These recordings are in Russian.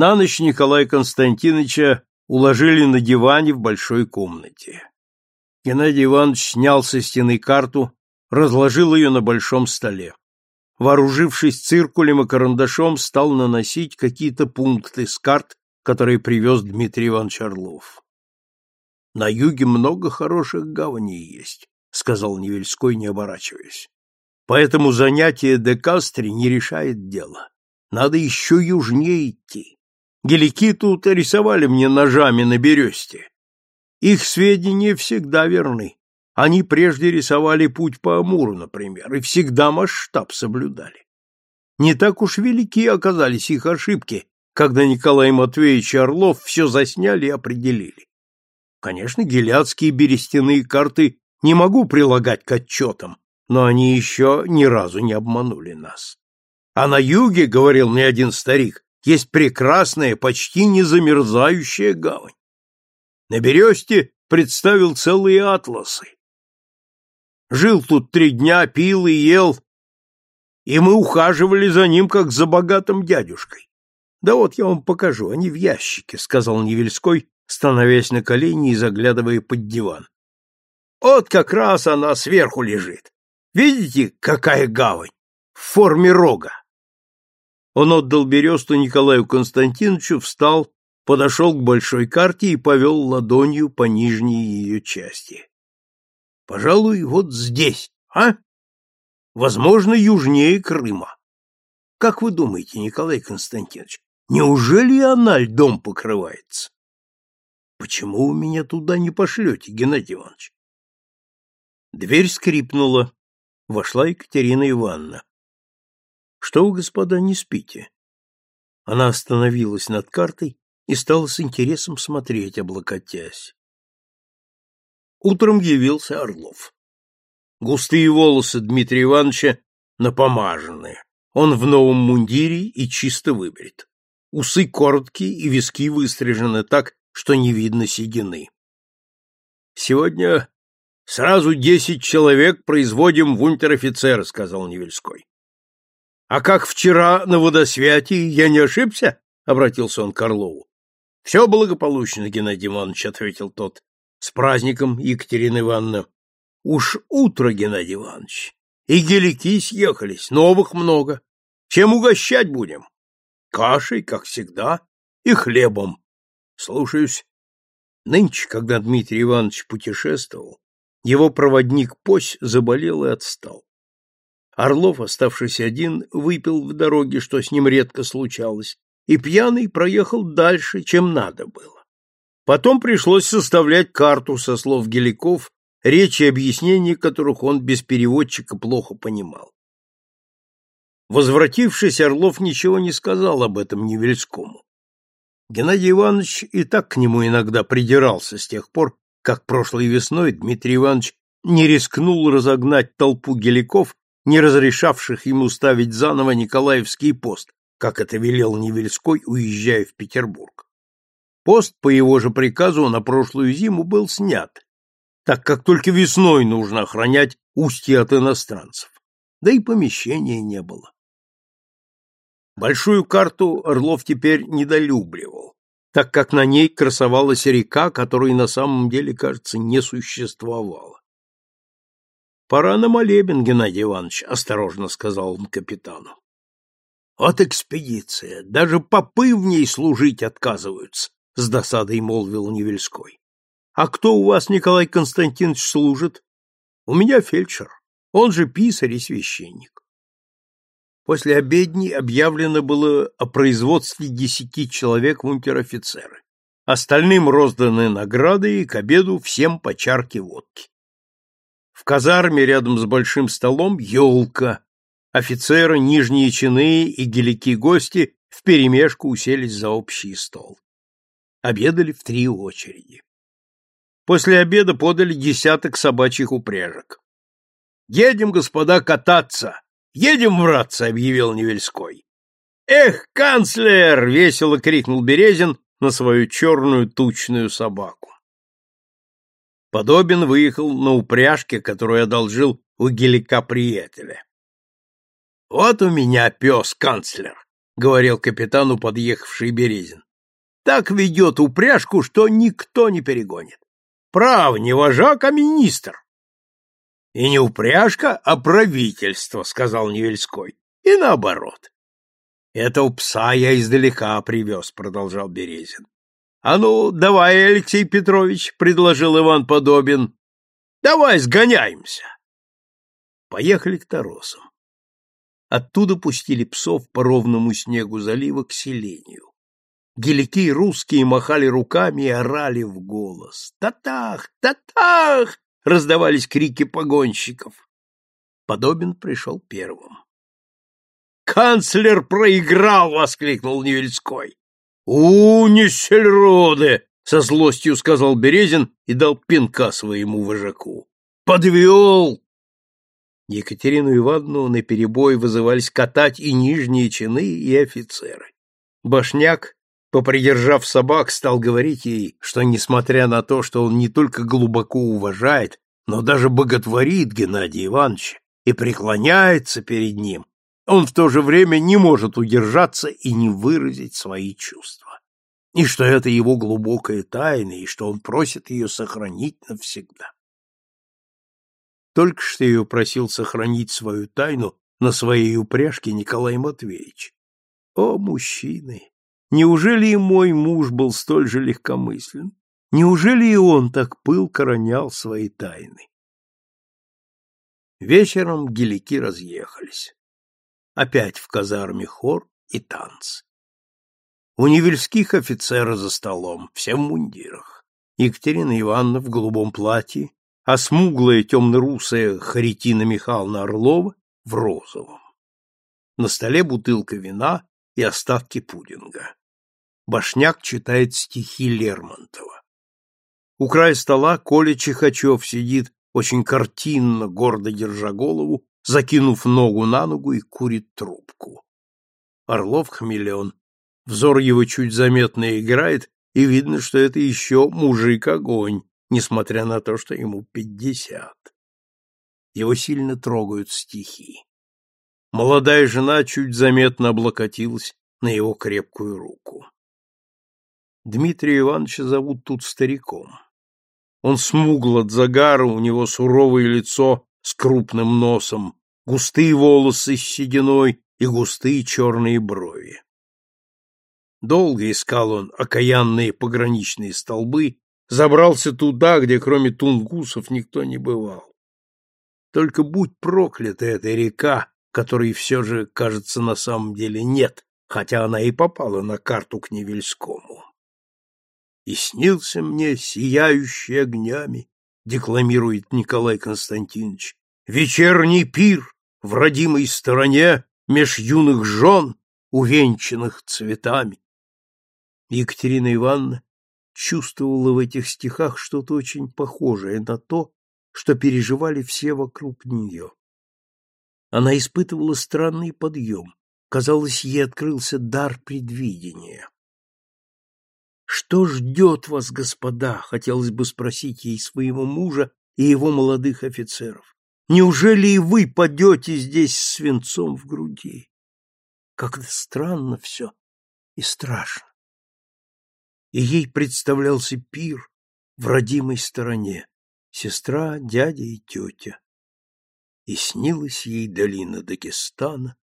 На ночь Николая Константиновича уложили на диване в большой комнате. Геннадий Иванович снял со стены карту, разложил ее на большом столе. Вооружившись циркулем и карандашом, стал наносить какие-то пункты с карт, которые привез Дмитрий Иванович Орлов. — На юге много хороших гаваней есть, — сказал Невельской, не оборачиваясь. — Поэтому занятие де Кастри не решает дело. Надо еще южнее идти. Гелики тут рисовали мне ножами на бересте. Их сведения всегда верны. Они прежде рисовали путь по Амуру, например, и всегда масштаб соблюдали. Не так уж велики оказались их ошибки, когда Николай Матвеевич и Орлов все засняли и определили. Конечно, гелядские берестяные карты не могу прилагать к отчетам, но они еще ни разу не обманули нас. А на юге, говорил мне один старик, есть прекрасная, почти не замерзающая гавань. На Бересте представил целые атласы. Жил тут три дня, пил и ел, и мы ухаживали за ним, как за богатым дядюшкой. Да вот я вам покажу, они в ящике, — сказал Невельской, становясь на колени и заглядывая под диван. Вот как раз она сверху лежит. Видите, какая гавань? В форме рога. Он отдал бересту Николаю Константиновичу, встал, подошел к большой карте и повел ладонью по нижней ее части. Пожалуй, вот здесь, а? Возможно, южнее Крыма. Как вы думаете, Николай Константинович, неужели она льдом покрывается? Почему вы меня туда не пошлете, Геннадий Иванович? Дверь скрипнула. Вошла Екатерина Ивановна. Что вы, господа, не спите? Она остановилась над картой и стала с интересом смотреть, облокотясь. Утром явился Орлов. Густые волосы Дмитрия Ивановича напомажены. Он в новом мундире и чисто выбрит. Усы короткие и виски выстрижены так, что не видно седины. Сегодня сразу десять человек производим в унтер-офицер, сказал Невельской. А как вчера на водосвятии, я не ошибся? обратился он к Орлову. Все благополучно, Геннадий Иванович, ответил тот. С праздником, Екатерина Ивановна. Уж утро, Геннадий Иванович. И гелики съехались, новых много. Чем угощать будем? Кашей, как всегда, и хлебом. Слушаюсь. Нынче, когда Дмитрий Иванович путешествовал, его проводник Пось заболел и отстал. Орлов, оставшись один, выпил в дороге, что с ним редко случалось, и пьяный проехал дальше, чем надо было. Потом пришлось составлять карту со слов геликов, речи и объяснений которых он без переводчика плохо понимал. Возвратившись, Орлов ничего не сказал об этом Невельскому. Геннадий Иванович и так к нему иногда придирался с тех пор, как прошлой весной Дмитрий Иванович не рискнул разогнать толпу геликов не разрешавших ему ставить заново Николаевский пост, как это велел Невельской, уезжая в Петербург. Пост по его же приказу на прошлую зиму был снят, так как только весной нужно охранять устье от иностранцев, да и помещения не было. Большую карту Орлов теперь недолюбливал, так как на ней красовалась река, которой на самом деле, кажется, не существовало. Пора на молебен, Геннадий Иванович, осторожно сказал он капитану. Вот экспедиция, даже попы в ней служить отказываются, с досадой молвил Невельской. А кто у вас, Николай Константинович, служит? У меня фельдшер, он же писарь и священник. После обедни объявлено было о производстве десяти человек в унтер-офицеры. Остальным розданы награды и к обеду всем по чарке водки. В казарме рядом с большим столом елка. Офицеры, нижние чины и гелики-гости вперемешку уселись за общий стол. Обедали в три очереди. После обеда подали десяток собачьих упряжек. «Едем, господа, кататься! Едем, братцы!» — объявил Невельской. «Эх, канцлер!» — весело крикнул Березин на свою черную тучную собаку. Подобин выехал на упряжке, которую одолжил у гелика приятеля. «Вот у меня пес, канцлер! говорил капитану подъехавший Березин. Так ведет упряжку, что никто не перегонит. Прав, не вожак, а министр. И не упряжка, а правительство, сказал Невельской. И наоборот. Этого пса я издалека привез, продолжал Березин. А ну, давай, Алексей Петрович, предложил Иван Подобин. Давай сгоняемся. Поехали к Торосам. Оттуда пустили псов по ровному снегу залива к селению. Гелики русские махали руками и орали в голос. «Татах! Татах!» — раздавались крики погонщиков. Подобин пришел первым. «Канцлер проиграл!» — воскликнул Невельской. «У, несельроды!» — со злостью сказал Березин и дал пинка своему вожаку. «Подвел!» Екатерину Ивановну наперебой вызывались катать и нижние чины, и офицеры. Башняк, попридержав собак, стал говорить ей, что, несмотря на то, что он не только глубоко уважает, но даже боготворит Геннадия Ивановича и преклоняется перед ним, он в то же время не может удержаться и не выразить свои чувства. И что это его глубокая тайна, и что он просит ее сохранить навсегда. Только что ее просил сохранить свою тайну на своей упряжке Николай Матвеевич. О, мужчины! Неужели и мой муж был столь же легкомыслен? Неужели и он так пылко ронял свои тайны? Вечером гелики разъехались. Опять в казарме хор и танцы. У невельских офицеры за столом, все в мундирах. Екатерина Ивановна в голубом платье, а смуглая темно-русая Харитина Михайловна Орлова в розовом. На столе бутылка вина и остатки пудинга. Башняк читает стихи Лермонтова. У края стола Коля Чихачев сидит очень картинно, гордо держа голову, закинув ногу на ногу и курит трубку. Орлов хмелен. Взор его чуть заметно играет, и видно, что это еще мужик-огонь, несмотря на то, что ему пятьдесят. Его сильно трогают стихи. Молодая жена чуть заметно облокотилась на его крепкую руку. Дмитрия Ивановича зовут тут стариком. Он смугл от загара, у него суровое лицо с крупным носом, густые волосы с сединой и густые черные брови. Долго искал он окаянные пограничные столбы забрался туда, где кроме тунгусов никто не бывал. Только будь проклята эта река, которой все же, кажется, на самом деле нет, хотя она и попала на карту к Невельскому. И снился мне, сияющий огнями, декламирует Николай Константинович, вечерний пир в родимой стороне меж юных жен, увенчанных цветами. Екатерина Ивановна чувствовала в этих стихах что-то очень похожее на то, что переживали все вокруг нее. Она испытывала странный подъем. Казалось, ей открылся дар предвидения. «Что ждет вас, господа?» — хотелось бы спросить ей своего мужа и его молодых офицеров. «Неужели и вы падете здесь свинцом в груди?» Как-то странно все и страшно и ей представлялся пир в родимой стороне, сестра, дядя и тетя. И снилась ей долина Дагестана,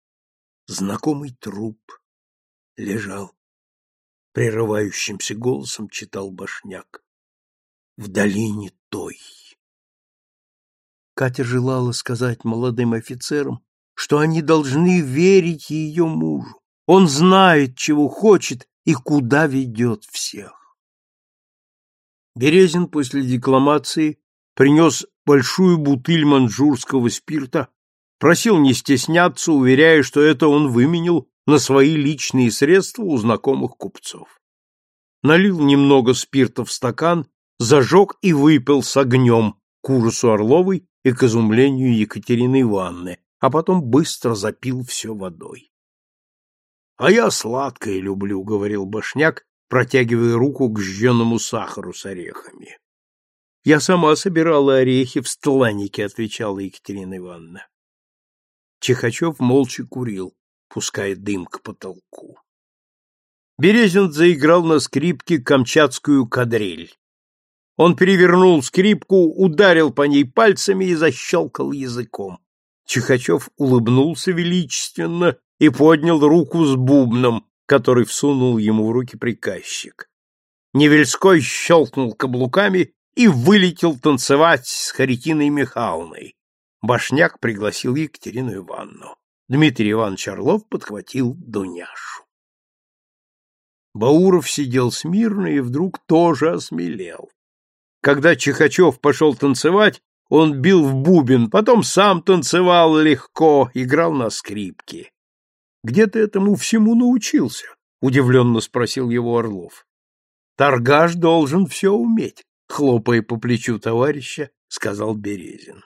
знакомый труп лежал. Прерывающимся голосом читал башняк. В долине той. Катя желала сказать молодым офицерам, что они должны верить ее мужу. Он знает, чего хочет, и куда ведет всех. Березин после декламации принес большую бутыль манжурского спирта, просил не стесняться, уверяя, что это он выменил на свои личные средства у знакомых купцов. Налил немного спирта в стакан, зажег и выпил с огнем к ужасу Орловой и к изумлению Екатерины Ивановны, а потом быстро запил все водой. А я сладкое люблю, говорил Башняк, протягивая руку к жженому сахару с орехами. Я сама собирала орехи в стланнике, отвечала Екатерина Ивановна. Чехачев молча курил. пуская дым к потолку. Березин заиграл на скрипке камчатскую кадриль. Он перевернул скрипку, ударил по ней пальцами и защелкал языком. Чихачев улыбнулся величественно и поднял руку с бубном, который всунул ему в руки приказчик. Невельской щелкнул каблуками и вылетел танцевать с Харитиной Михайловной. Башняк пригласил Екатерину Ивановну. Дмитрий Иванович Орлов подхватил Дуняшу. Бауров сидел смирно и вдруг тоже осмелел. Когда Чихачев пошел танцевать, он бил в бубен, потом сам танцевал легко, играл на скрипке. — Где ты этому всему научился? — удивленно спросил его Орлов. — Торгаш должен все уметь, — хлопая по плечу товарища, сказал Березин.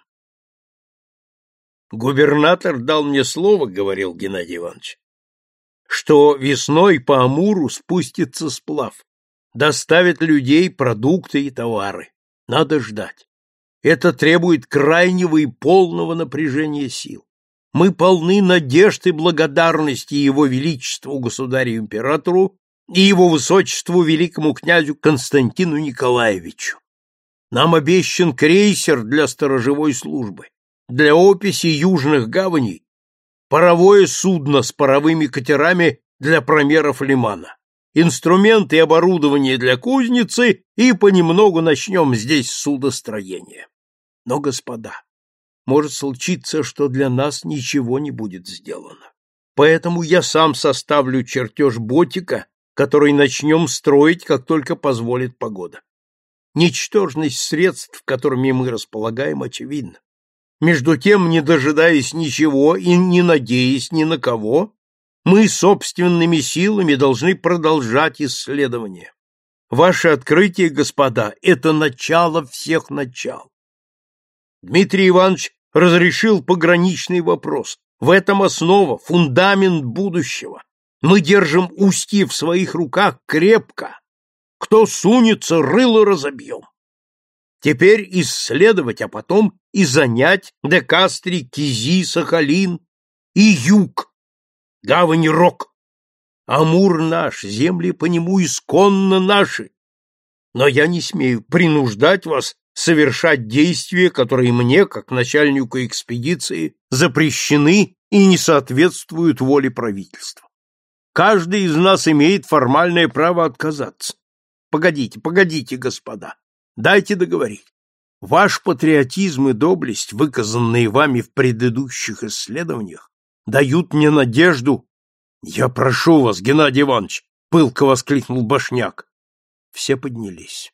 Губернатор дал мне слово, — говорил Геннадий Иванович, — что весной по Амуру спустится сплав, доставит людей, продукты и товары. Надо ждать. Это требует крайнего и полного напряжения сил. Мы полны надежд и благодарности Его Величеству Государю-Императору и Его Высочеству Великому князю Константину Николаевичу. Нам обещан крейсер для сторожевой службы, для описи южных гаваней, паровое судно с паровыми катерами для промеров лимана, инструменты и оборудование для кузницы, и понемногу начнем здесь судостроение. Но, господа, может случиться, что для нас ничего не будет сделано. Поэтому я сам составлю чертеж ботика, который начнем строить, как только позволит погода. Ничтожность средств, которыми мы располагаем, очевидна. Между тем, не дожидаясь ничего и не надеясь ни на кого, мы собственными силами должны продолжать исследования. Ваше открытие, господа, это начало всех начал. Дмитрий Иванович разрешил пограничный вопрос. В этом основа, фундамент будущего. Мы держим устье в своих руках крепко. Кто сунется, рыло разобьем. Теперь исследовать, а потом и занять Декастри, Кизи, Сахалин и юг, гавань Рок. Амур наш, земли по нему исконно наши. Но я не смею принуждать вас совершать действия, которые мне, как начальнику экспедиции, запрещены и не соответствуют воле правительства. Каждый из нас имеет формальное право отказаться. Погодите, погодите, господа. Дайте договорить. Ваш патриотизм и доблесть, выказанные вами в предыдущих исследованиях, дают мне надежду. Я прошу вас, Геннадий Иванович, пылко воскликнул Башняк. Все поднялись.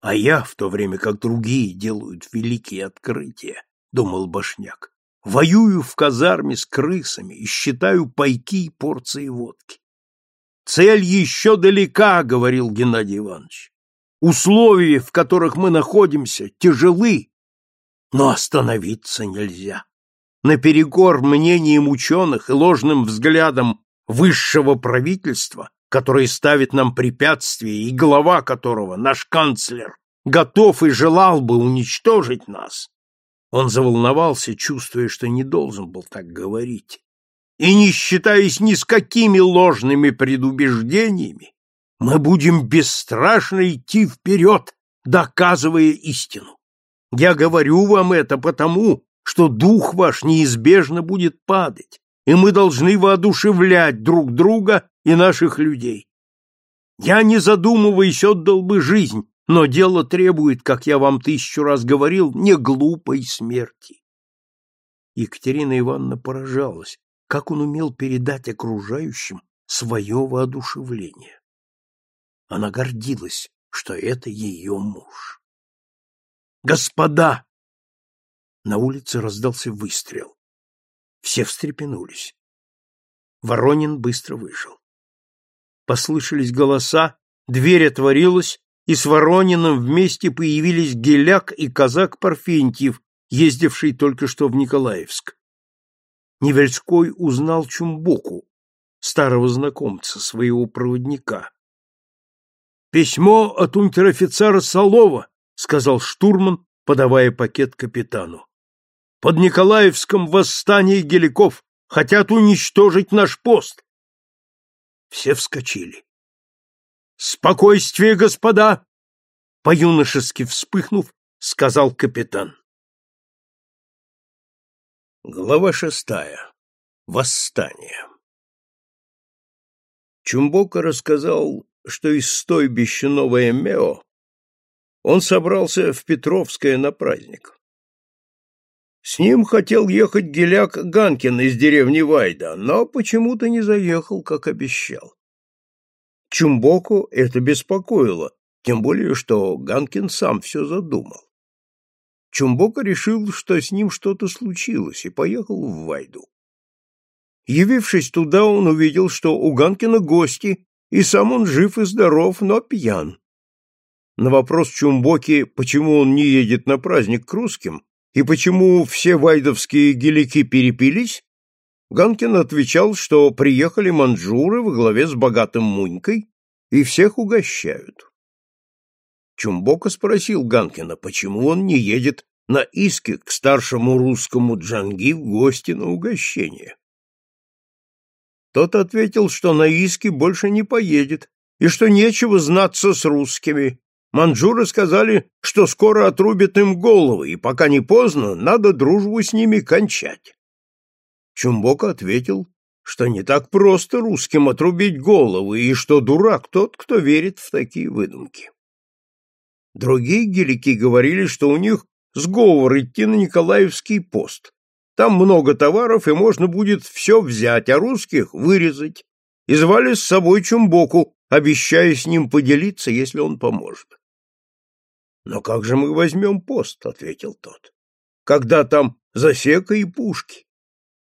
А я, в то время как другие делают великие открытия, думал Башняк, воюю в казарме с крысами и считаю пайки и порции водки. Цель еще далека, говорил Геннадий Иванович. Условия, в которых мы находимся, тяжелы, но остановиться нельзя. Наперекор мнениям ученых и ложным взглядам высшего правительства который ставит нам препятствия и глава которого, наш канцлер, готов и желал бы уничтожить нас, он заволновался, чувствуя, что не должен был так говорить. И не считаясь ни с какими ложными предубеждениями, мы будем бесстрашно идти вперед, доказывая истину. Я говорю вам это потому, что дух ваш неизбежно будет падать, и мы должны воодушевлять друг друга и наших людей. Я, не задумываясь, отдал бы жизнь, но дело требует, как я вам тысячу раз говорил, не глупой смерти. Екатерина Ивановна поражалась, как он умел передать окружающим свое воодушевление. Она гордилась, что это ее муж. «Господа!» На улице раздался выстрел. Все встрепенулись. Воронин быстро вышел. Послышались голоса, дверь отворилась, и с Ворониным вместе появились Геляк и казак Парфентьев, ездивший только что в Николаевск. Невельской узнал Чумбоку, старого знакомца, своего проводника. «Письмо от унтер-офицера Солова», — сказал штурман, подавая пакет капитану. Под Николаевском восстание геликов. хотят уничтожить наш пост. Все вскочили. Спокойствие, господа! По-юношески вспыхнув, сказал капитан. Глава шестая. Восстание. Чумбока рассказал, что из стойбища Новое Мео он собрался в Петровское на праздник. С ним хотел ехать геляк Ганкин из деревни Вайда, но почему-то не заехал, как обещал. Чумбоку это беспокоило, тем более, что Ганкин сам все задумал. Чумбока решил, что с ним что-то случилось, и поехал в Вайду. Явившись туда, он увидел, что у Ганкина гости, и сам он жив и здоров, но пьян. На вопрос Чумбоки, почему он не едет на праздник к русским, и почему все вайдовские гелики перепились, Ганкин отвечал, что приехали манжуры во главе с богатым Мунькой и всех угощают. Чумбока спросил Ганкина, почему он не едет на Иски к старшему русскому Джанги в гости на угощение. Тот ответил, что на Иски больше не поедет и что нечего знаться с русскими. Манжуры сказали, что скоро отрубят им головы, и пока не поздно, надо дружбу с ними кончать. Чумбока ответил, что не так просто русским отрубить головы, и что дурак тот, кто верит в такие выдумки. Другие гелики говорили, что у них сговор идти на Николаевский пост, там много товаров, и можно будет все взять, а русских вырезать. И звали с собой Чумбоку, обещая с ним поделиться, если он поможет. «Но как же мы возьмем пост?» — ответил тот. «Когда там засека и пушки?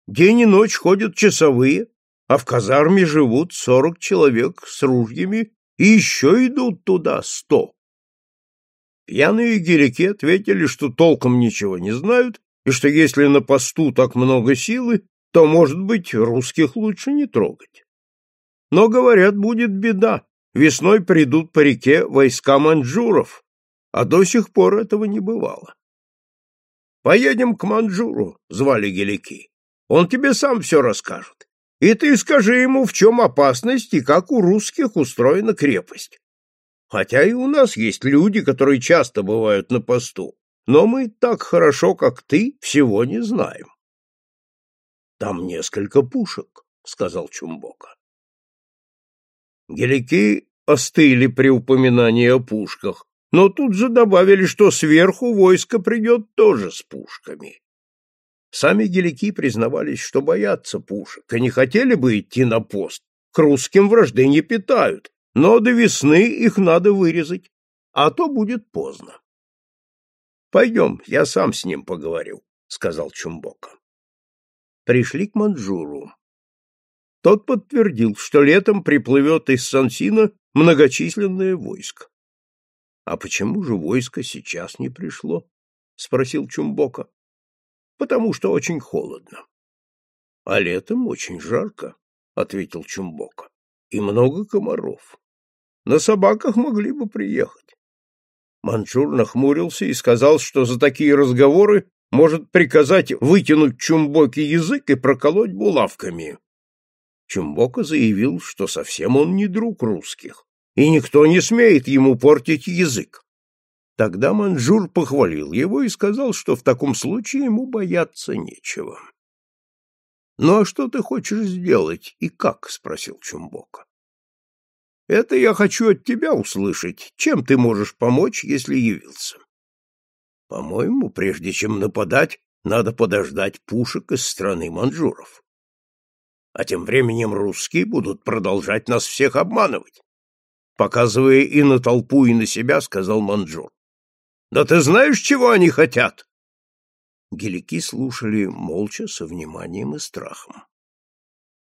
День и ночь ходят часовые, а в казарме живут сорок человек с ружьями и еще идут туда сто». Пьяные гелики ответили, что толком ничего не знают и что если на посту так много силы, то, может быть, русских лучше не трогать. Но, говорят, будет беда. Весной придут по реке войска маньчжуров, а до сих пор этого не бывало. «Поедем к Маньчжуру», — звали Гелики. «Он тебе сам все расскажет. И ты скажи ему, в чем опасность и как у русских устроена крепость. Хотя и у нас есть люди, которые часто бывают на посту, но мы так хорошо, как ты, всего не знаем. Там несколько пушек, сказал Чумбока. Гелики остыли при упоминании о пушках, но тут же добавили, что сверху войско придет тоже с пушками. Сами гелики признавались, что боятся пушек, и не хотели бы идти на пост. К русским вражды не питают, но до весны их надо вырезать, а то будет поздно. Пойдем, я сам с ним поговорю, сказал Чумбока. Пришли к Манжуру. Тот подтвердил, что летом приплывет из Сансина многочисленное войско. А почему же войско сейчас не пришло? спросил Чумбока. Потому что очень холодно. А летом очень жарко, ответил Чумбока. И много комаров. На собаках могли бы приехать. Манжур нахмурился и сказал, что за такие разговоры может приказать вытянуть Чумбоке язык и проколоть булавками. Чумбока заявил, что совсем он не друг русских, и никто не смеет ему портить язык. Тогда Манжур похвалил его и сказал, что в таком случае ему бояться нечего. «Ну а что ты хочешь сделать и как?» — спросил Чумбока. Это я хочу от тебя услышать. Чем ты можешь помочь, если явился? По-моему, прежде чем нападать, надо подождать пушек из страны манжуров. А тем временем русские будут продолжать нас всех обманывать. Показывая и на толпу, и на себя, сказал манжур. Да ты знаешь, чего они хотят? Гелики слушали молча, со вниманием и страхом.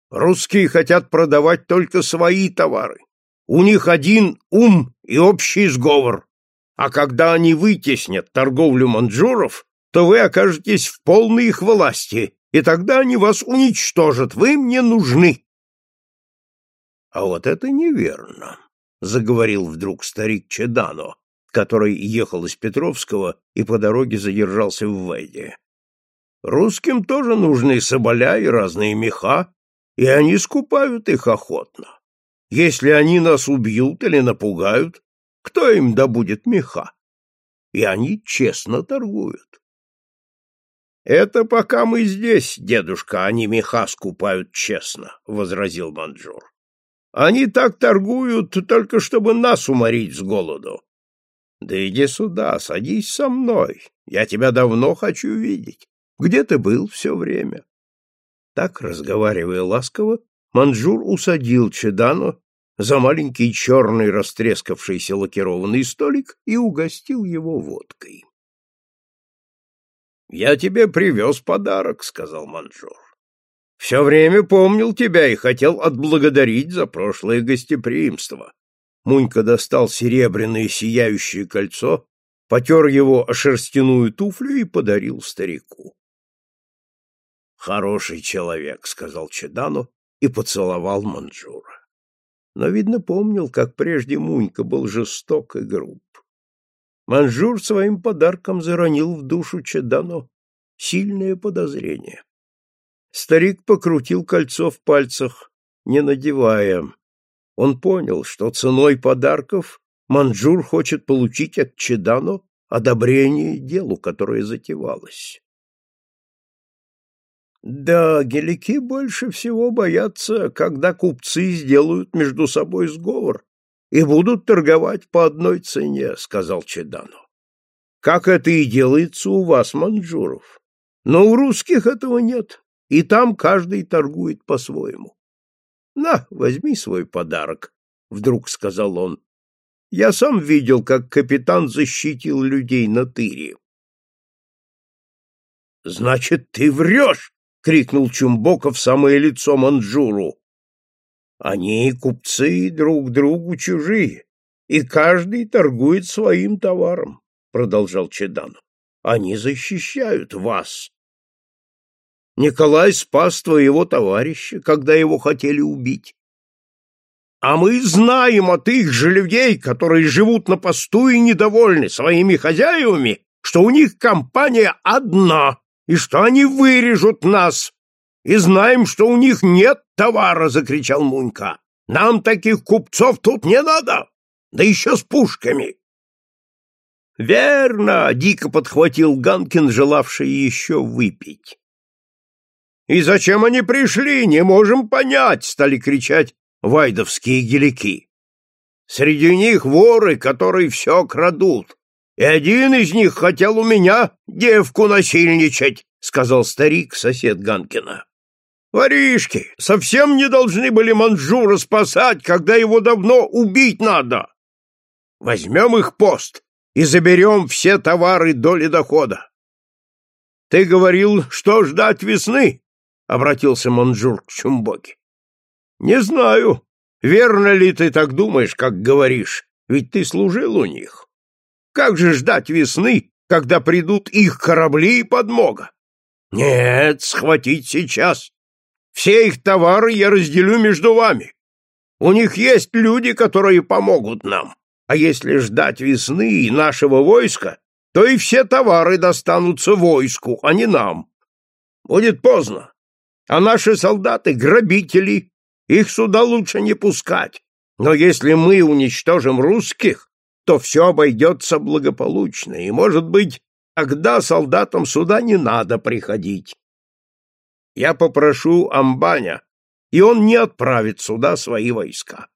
Русские хотят продавать только свои товары. У них один ум и общий сговор. А когда они вытеснят торговлю манжуров, то вы окажетесь в полной их власти, и тогда они вас уничтожат, вы мне нужны. — А вот это неверно, — заговорил вдруг старик Чедано, который ехал из Петровского и по дороге задержался в Вайде. Русским тоже нужны соболя и разные меха, и они скупают их охотно. Если они нас убьют или напугают, кто им добудет меха? И они честно торгуют. Это пока мы здесь, дедушка, они меха скупают честно, возразил Манджур. Они так торгуют только чтобы нас уморить с голоду. Да иди сюда, садись со мной. Я тебя давно хочу видеть. Где ты был все время? Так, разговаривая ласково, Манжур усадил Чедану за маленький черный растрескавшийся лакированный столик и угостил его водкой. — Я тебе привез подарок, — сказал Манжур. — Все время помнил тебя и хотел отблагодарить за прошлое гостеприимство. Мунька достал серебряное сияющее кольцо, потер его о шерстяную туфлю и подарил старику. Хороший человек, сказал Чедану и поцеловал Манжура. Но видно помнил, как прежде Мунька был жесток и груб. Манжур своим подарком заронил в душу Чедану сильное подозрение. Старик покрутил кольцо в пальцах, не надевая. Он понял, что ценой подарков Манжур хочет получить от Чедано одобрение делу, которое затевалось. Да, гелики больше всего боятся, когда купцы сделают между собой сговор и будут торговать по одной цене, сказал Чедану. Как это и делается у вас, манжуров. Но у русских этого нет, и там каждый торгует по-своему. На, возьми свой подарок, вдруг сказал он. Я сам видел, как капитан защитил людей на тыре. Значит, ты врешь! — крикнул Чумбоков самое лицо Манджуру. «Они, купцы, друг другу чужие, и каждый торгует своим товаром», — продолжал Чедан. «Они защищают вас». Николай спас твоего товарища, когда его хотели убить. А мы знаем от их же людей, которые живут на посту и недовольны своими хозяевами, что у них компания одна, и что они вырежут нас. И знаем, что у них нет товара, — закричал Мунька. Нам таких купцов тут не надо, да еще с пушками. Верно, — дико подхватил Ганкин, желавший еще выпить. И зачем они пришли, не можем понять, — стали кричать вайдовские гелики. Среди них воры, которые все крадут и один из них хотел у меня девку насильничать, — сказал старик, сосед Ганкина. Воришки совсем не должны были Манжура спасать, когда его давно убить надо. Возьмем их пост и заберем все товары до ледохода. — Ты говорил, что ждать весны? — обратился Манжур к Чумбоке. — Не знаю, верно ли ты так думаешь, как говоришь, ведь ты служил у них. Как же ждать весны, когда придут их корабли и подмога? Нет, схватить сейчас. Все их товары я разделю между вами. У них есть люди, которые помогут нам. А если ждать весны и нашего войска, то и все товары достанутся войску, а не нам. Будет поздно. А наши солдаты — грабители, их сюда лучше не пускать. Но если мы уничтожим русских, то все обойдется благополучно, и, может быть, тогда солдатам сюда не надо приходить. Я попрошу Амбаня, и он не отправит сюда свои войска.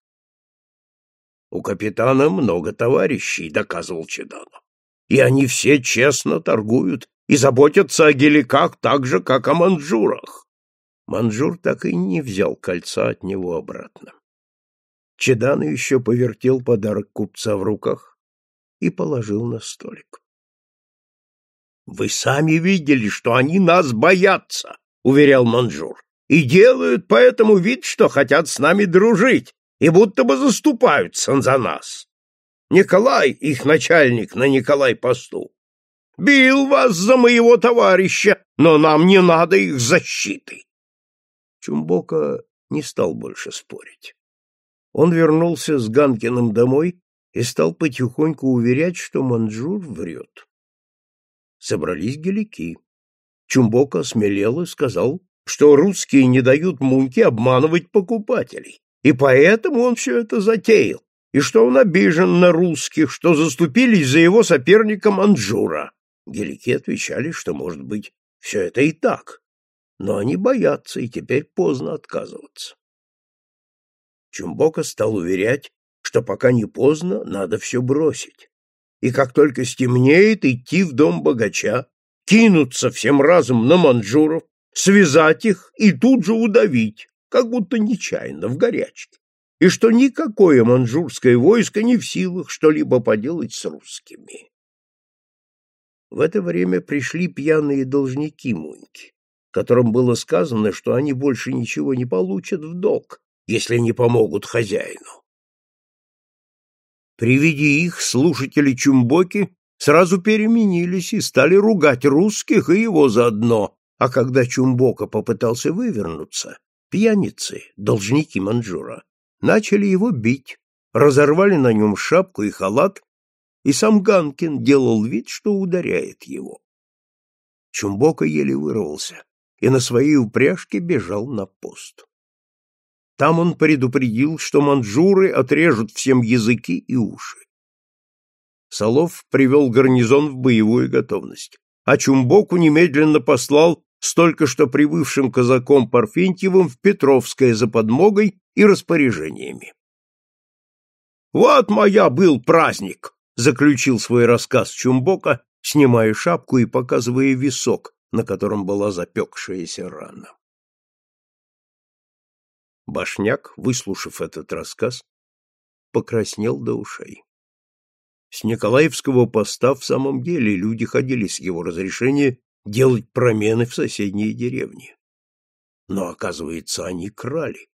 У капитана много товарищей, доказывал Чеданов, и они все честно торгуют и заботятся о геликах так же, как о манжурах. Манжур так и не взял кольца от него обратно. Чедан еще повертел подарок купца в руках и положил на столик. — Вы сами видели, что они нас боятся, — уверял Манжур, — и делают поэтому вид, что хотят с нами дружить и будто бы заступаются за нас. Николай, их начальник на Николай-посту, бил вас за моего товарища, но нам не надо их защиты. Чумбока не стал больше спорить. Он вернулся с Ганкиным домой и стал потихоньку уверять, что Манджур врет. Собрались гелики. Чумбока осмелел и сказал, что русские не дают Муньке обманывать покупателей, и поэтому он все это затеял, и что он обижен на русских, что заступились за его соперника Манджура. Гелики отвечали, что, может быть, все это и так, но они боятся, и теперь поздно отказываться. Чумбока стал уверять, что пока не поздно, надо все бросить, и как только стемнеет, идти в дом богача, кинуться всем разом на манджуров, связать их и тут же удавить, как будто нечаянно, в горячке, и что никакое манжурское войско не в силах что-либо поделать с русскими. В это время пришли пьяные должники Муньки, которым было сказано, что они больше ничего не получат в долг, если не помогут хозяину. При виде их слушатели Чумбоки сразу переменились и стали ругать русских и его заодно, а когда Чумбока попытался вывернуться, пьяницы, должники Манжура, начали его бить, разорвали на нем шапку и халат, и сам Ганкин делал вид, что ударяет его. Чумбока еле вырвался и на своей упряжке бежал на пост. Там он предупредил, что манжуры отрежут всем языки и уши. Солов привел гарнизон в боевую готовность, а Чумбоку немедленно послал с только что прибывшим казаком Парфентьевым в Петровское за подмогой и распоряжениями. «Вот моя был праздник!» — заключил свой рассказ Чумбока, снимая шапку и показывая висок, на котором была запекшаяся рана. Башняк, выслушав этот рассказ, покраснел до ушей. С Николаевского поста в самом деле люди ходили с его разрешения делать промены в соседние деревни. Но, оказывается, они крали.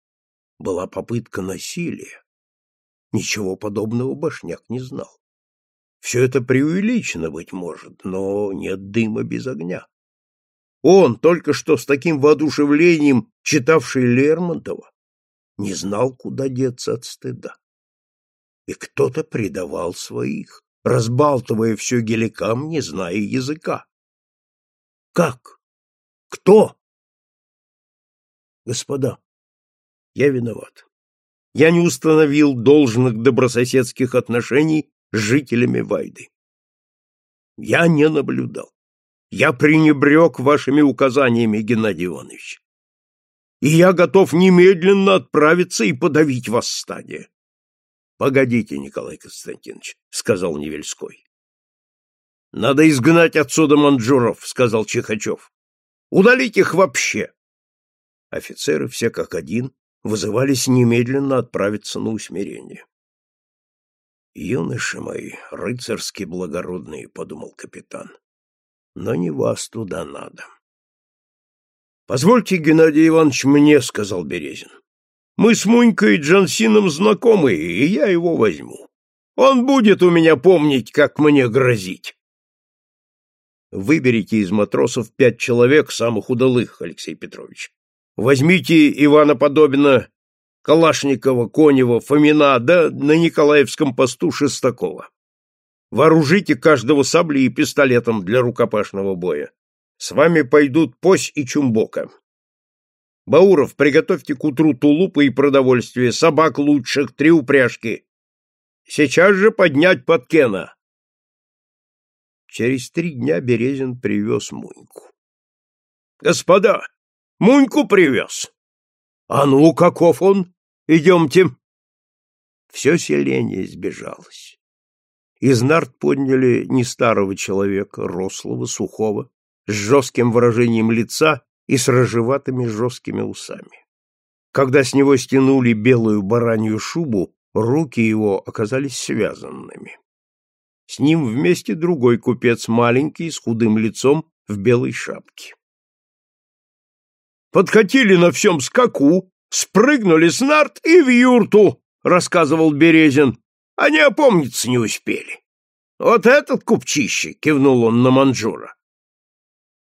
Была попытка насилия. Ничего подобного Башняк не знал. Все это преувеличено, быть может, но нет дыма без огня. Он, только что с таким воодушевлением читавший Лермонтова, не знал, куда деться от стыда. И кто-то предавал своих, разбалтывая все геликам, не зная языка. Как? Кто? Господа, я виноват. Я не установил должных добрососедских отношений с жителями Вайды. Я не наблюдал. Я пренебрег вашими указаниями, Геннадий Иванович. И я готов немедленно отправиться и подавить восстание. — Погодите, Николай Константинович, — сказал Невельской. Надо изгнать отсюда манджуров, сказал Чихачев. Удалить их вообще. Офицеры все как один вызывались немедленно отправиться на усмирение. Юноши мои, рыцарски благородные, подумал капитан. Но не вас туда надо. Позвольте, Геннадий Иванович, мне, сказал Березин. Мы с Мунькой Джансином знакомы, и я его возьму. Он будет у меня помнить, как мне грозить. Выберите из матросов пять человек, самых удалых, Алексей Петрович. Возьмите Ивана Подобина, Калашникова, Конева, Фомина, да на Николаевском посту Шестакова. Вооружите каждого саблей и пистолетом для рукопашного боя. С вами пойдут Пось и Чумбока. Бауров, приготовьте к утру тулупы и продовольствие, собак лучших, три упряжки. Сейчас же поднять Подкена. Через три дня Березин привез Муньку. — Господа, Муньку привез. — А ну, каков он? Идемте. Все селение сбежалось. Из нарт подняли не старого человека, рослого, сухого, с жестким выражением лица и с рыжеватыми жесткими усами. Когда с него стянули белую баранью шубу, руки его оказались связанными. С ним вместе другой купец, маленький, с худым лицом, в белой шапке. «Подкатили на всем скаку, спрыгнули с нарт и в юрту», — рассказывал Березин. «Они опомниться не успели. Вот этот купчище», — кивнул он на манжура.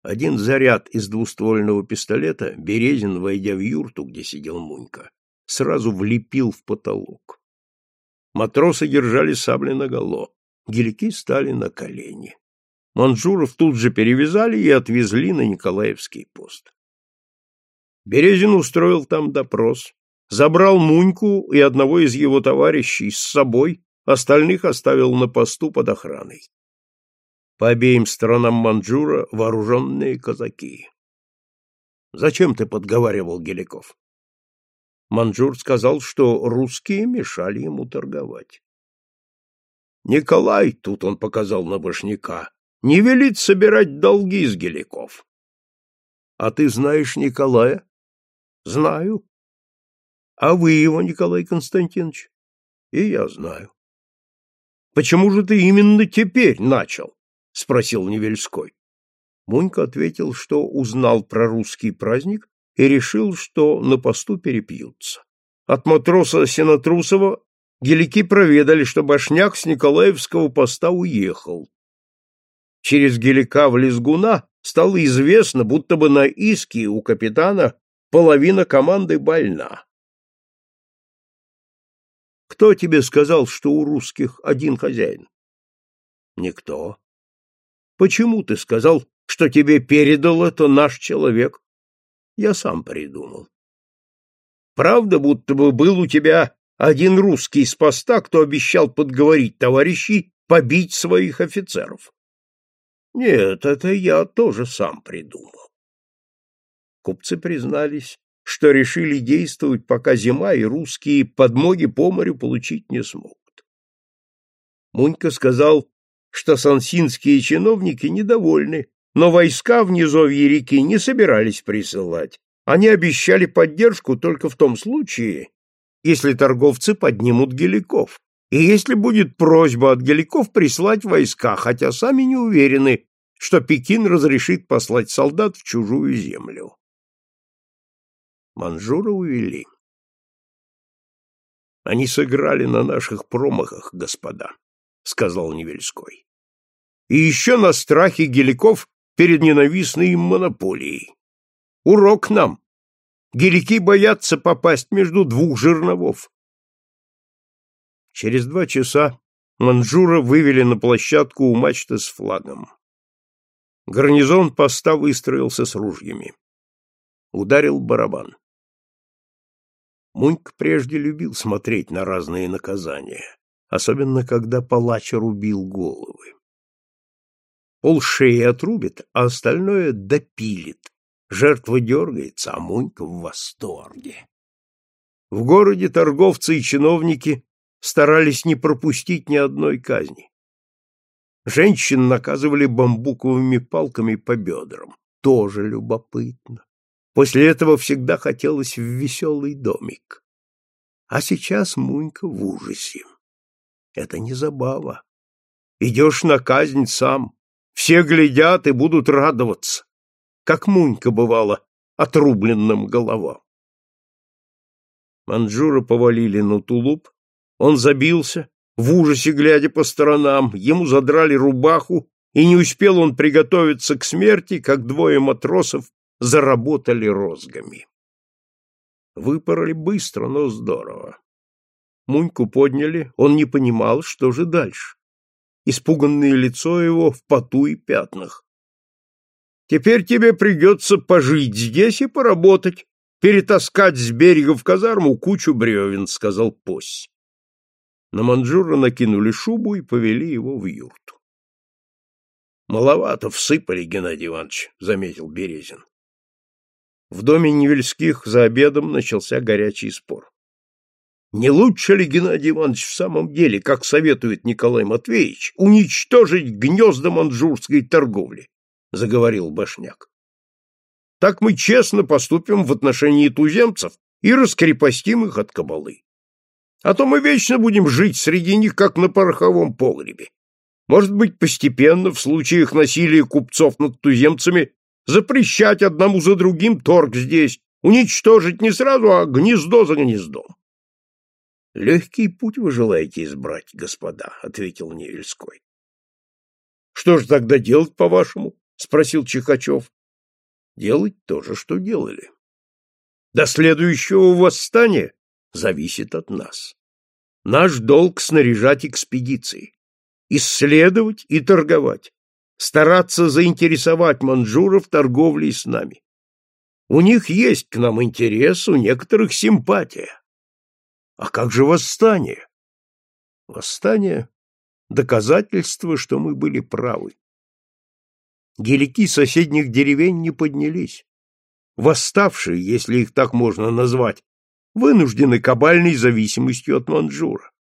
Один заряд из двуствольного пистолета Березин, войдя в юрту, где сидел Мунька, сразу влепил в потолок. Матросы держали сабли наголо. Гелики стали на колени. Манжуров тут же перевязали и отвезли на Николаевский пост. Березин устроил там допрос, забрал Муньку и одного из его товарищей с собой, остальных оставил на посту под охраной. По обеим сторонам Манжура вооруженные казаки. Зачем ты подговаривал гиляков? Манжур сказал, что русские мешали ему торговать. Николай, тут он показал на Бошняка, не велит собирать долги с гиляков. А ты знаешь Николая? Знаю. А вы его, Николай Константинович? И я знаю. Почему же ты именно теперь начал? спросил Невельской. Мунька ответил, что узнал про русский праздник и решил, что на посту перепьются. От матроса Сенатрусова гелики проведали, что башняк с Николаевского поста уехал. Через гелика в Лезгуна стало известно, будто бы на иске у капитана половина команды больна. Кто тебе сказал, что у русских один хозяин? Никто. Почему ты сказал, что тебе передал это наш человек? Я сам придумал. Правда, будто бы был у тебя один русский с поста, кто обещал подговорить товарищей побить своих офицеров. Нет, это я тоже сам придумал. Купцы признались, что решили действовать, пока зима, и русские подмоги по морю получить не смогут. Мунька сказал, что сансинские чиновники недовольны, но войска в низовье реки не собирались присылать. Они обещали поддержку только в том случае, если торговцы поднимут геликов, и если будет просьба от геликов прислать войска, хотя сами не уверены, что Пекин разрешит послать солдат в чужую землю. Манжура увели. Они сыграли на наших промахах, господа, сказал Невельской. И еще на страхе геликов перед ненавистной им монополией. Урок нам. Гелики боятся попасть между двух жерновов. Через два часа Манжура вывели на площадку у мачты с флагом. Гарнизон поста выстроился с ружьями. Ударил барабан. Муньк прежде любил смотреть на разные наказания, особенно когда палач рубил головы. Пол шеи отрубит, а остальное допилит. Жертва дергается, а Мунька в восторге. В городе торговцы и чиновники старались не пропустить ни одной казни. Женщин наказывали бамбуковыми палками по бедрам. Тоже любопытно. После этого всегда хотелось в веселый домик. А сейчас Мунька в ужасе. Это не забава. Идешь на казнь сам. Все глядят и будут радоваться. Как Мунька бывала отрубленным головам. Манжура повалили на тулуп. Он забился, в ужасе глядя по сторонам. Ему задрали рубаху, и не успел он приготовиться к смерти, как двое матросов заработали розгами. Выпороли быстро, но здорово. Муньку подняли, он не понимал, что же дальше. Испуганное лицо его в поту и пятнах. «Теперь тебе придется пожить здесь и поработать, перетаскать с берега в казарму кучу бревен», — сказал Пось. На манжура накинули шубу и повели его в юрту. «Маловато всыпали, Геннадий Иванович», — заметил Березин. В доме Невельских за обедом начался горячий спор. Не лучше ли, Геннадий Иванович, в самом деле, как советует Николай Матвеевич, уничтожить гнезда манжурской торговли? — заговорил Башняк. — Так мы честно поступим в отношении туземцев и раскрепостим их от кабалы. А то мы вечно будем жить среди них, как на пороховом погребе. Может быть, постепенно, в случаях насилия купцов над туземцами, запрещать одному за другим торг здесь, уничтожить не сразу, а гнездо за гнездом. — Легкий путь вы желаете избрать, господа, — ответил Невельской. — Что же тогда делать, по-вашему? — спросил Чихачев. — Делать то же, что делали. До следующего восстания зависит от нас. Наш долг — снаряжать экспедиции, исследовать и торговать, стараться заинтересовать манжуров торговлей с нами. У них есть к нам интерес, у некоторых симпатия. А как же восстание? Восстание — доказательство, что мы были правы. Гелики соседних деревень не поднялись. Восставшие, если их так можно назвать, вынуждены кабальной зависимостью от Манчжура.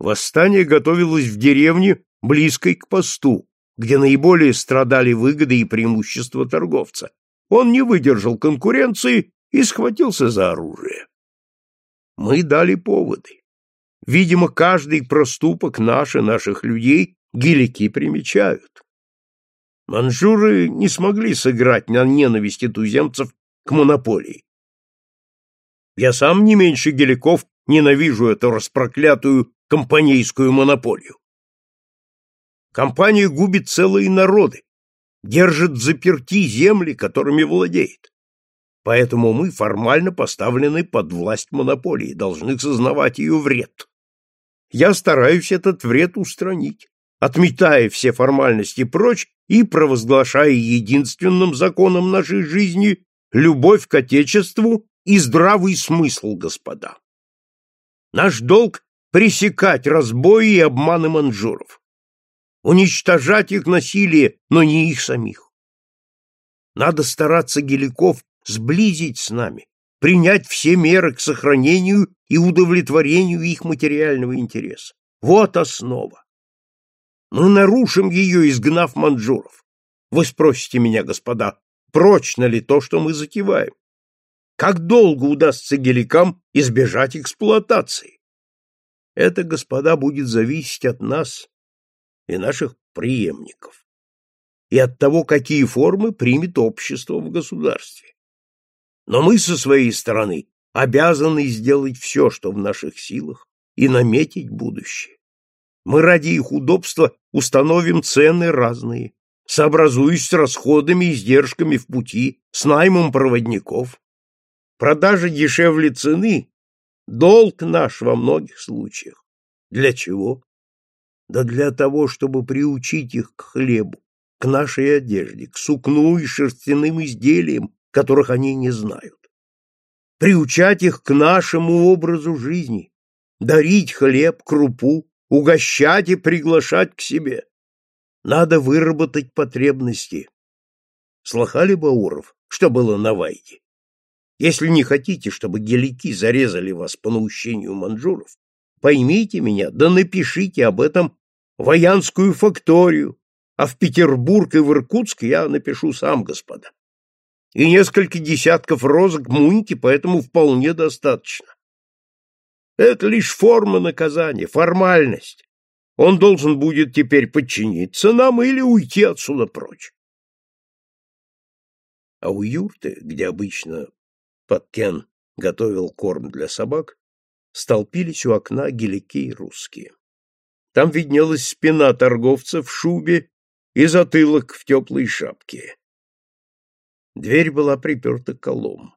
Восстание готовилось в деревне, близкой к посту, где наиболее страдали выгоды и преимущества торговца. Он не выдержал конкуренции и схватился за оружие. Мы дали поводы. Видимо, каждый проступок наш и наших людей гелики примечают. Манжуры не смогли сыграть на ненависти туземцев к монополии. Я сам не меньше геликов ненавижу эту распроклятую компанейскую монополию. Компания губит целые народы, держит в заперти земли, которыми владеет. Поэтому мы формально поставлены под власть монополии, должны сознавать ее вред. Я стараюсь этот вред устранить, отметая все формальности прочь и провозглашая единственным законом нашей жизни любовь к Отечеству и здравый смысл, господа. Наш долг — пресекать разбои и обманы манжуров, уничтожать их насилие, но не их самих. Надо стараться геликов сблизить с нами, принять все меры к сохранению и удовлетворению их материального интереса. Вот основа. Мы нарушим ее, изгнав манжуров. Вы спросите меня, господа, прочно ли то, что мы затеваем? Как долго удастся геликам избежать эксплуатации? Это, господа, будет зависеть от нас и наших преемников, и от того, какие формы примет общество в государстве. Но мы со своей стороны обязаны сделать все, что в наших силах, и наметить будущее. Мы ради их удобства установим цены разные, сообразуясь с расходами и издержками в пути, с наймом проводников. Продажа дешевле цены – долг наш во многих случаях. Для чего? Да для того, чтобы приучить их к хлебу, к нашей одежде, к сукну и шерстяным изделиям, которых они не знают. Приучать их к нашему образу жизни, дарить хлеб, крупу, угощать и приглашать к себе. Надо выработать потребности. Слыхали, Бауров, что было на Вайде? Если не хотите, чтобы гелики зарезали вас по наущению манжуров, поймите меня, да напишите об этом в Аянскую факторию, а в Петербург и в Иркутск я напишу сам, господа. И несколько десятков розок Муньки, поэтому вполне достаточно. Это лишь форма наказания, формальность. Он должен будет теперь подчиниться нам или уйти отсюда прочь. А у юрты, где обычно Паткен готовил корм для собак, столпились у окна гелики русские. Там виднелась спина торговца в шубе и затылок в теплой шапке. Дверь была приперта колом.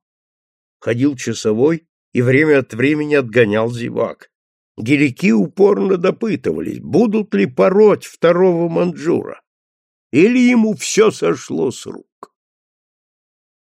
Ходил часовой и время от времени отгонял зевак. Гелики упорно допытывались, будут ли пороть второго манджура, или ему все сошло с рук.